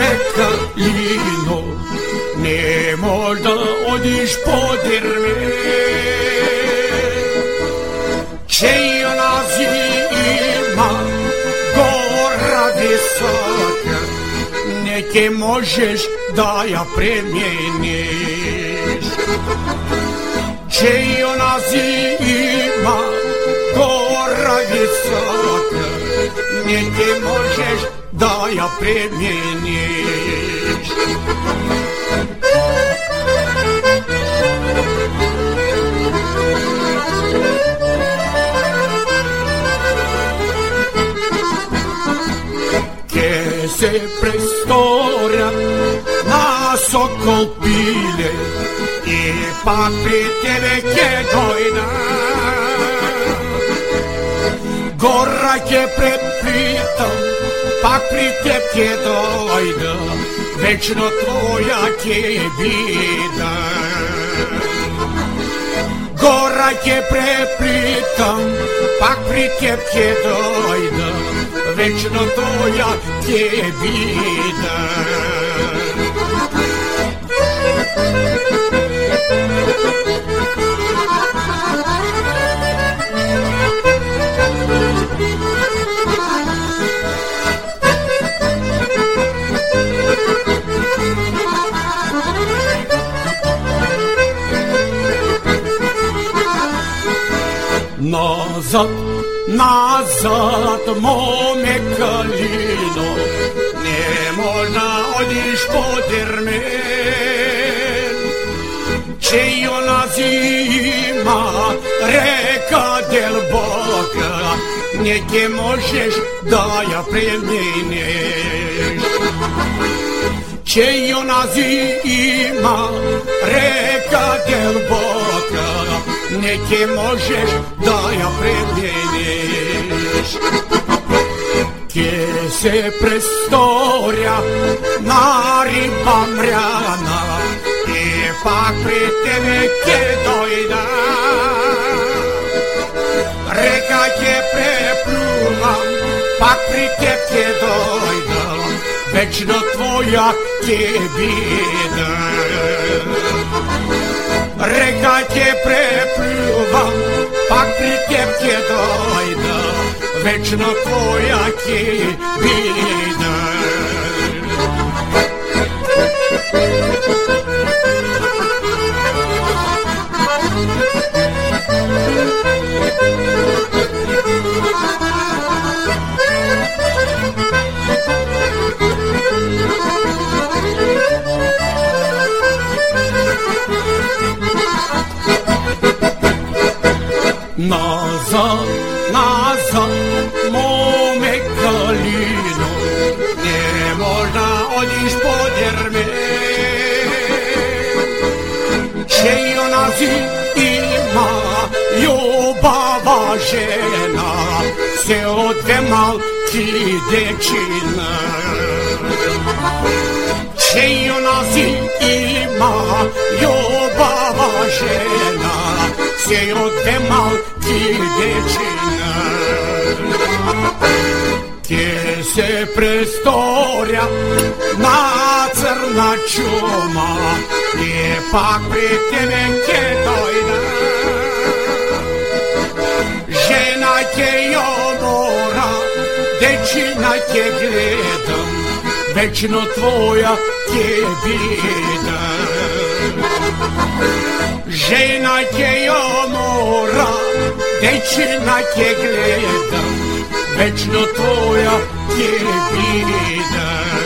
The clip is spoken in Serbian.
mome kalino Ne možda odiš podir me Čej ona zima Gora visoka Neke možeš da ja premijeniš Čej ona zima Gora visoka, niti možeš da ja primjeniš. Che se prestora na sokol e ipak bi tebe dojna Gora ke prepritam pak pri tebe ke dojna večno tvoja ke bida Gora ke preplitam pak pri tebe ke dojna večno tvoja je vida. Nazad, nazad, mome kalino, ne možda odiš podir men. Če jo nazima reka del Boga, neke možeš da ja premineš. Če jo nazima reka del Boga, neke možeš da ja premijeniš Che se prestoria na riba mrjana I pak pri tebe ke dojda. Reka ke prepluvam, pak pri tebe dojda Večno tvoja ke bida Reka te prepluvam, pak pri tebe dojda, večno tvoja ke bida. Naza, naza, mome kalino, ne można odjść pod jermy. Sieją nas i ma, ljubawa žena, se odve malki dečina. Sieją nas i ma, ljubawa žena, сироте малки дечина. Те се престоря на црна чума и пак при тебе ке дойда. Жена ке јобора, дечина ке гледам, вечно твоја ке бидам. Žena ke jo mora, dečina ke gledam, večno tvoja je vida.